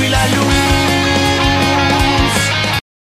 la luz.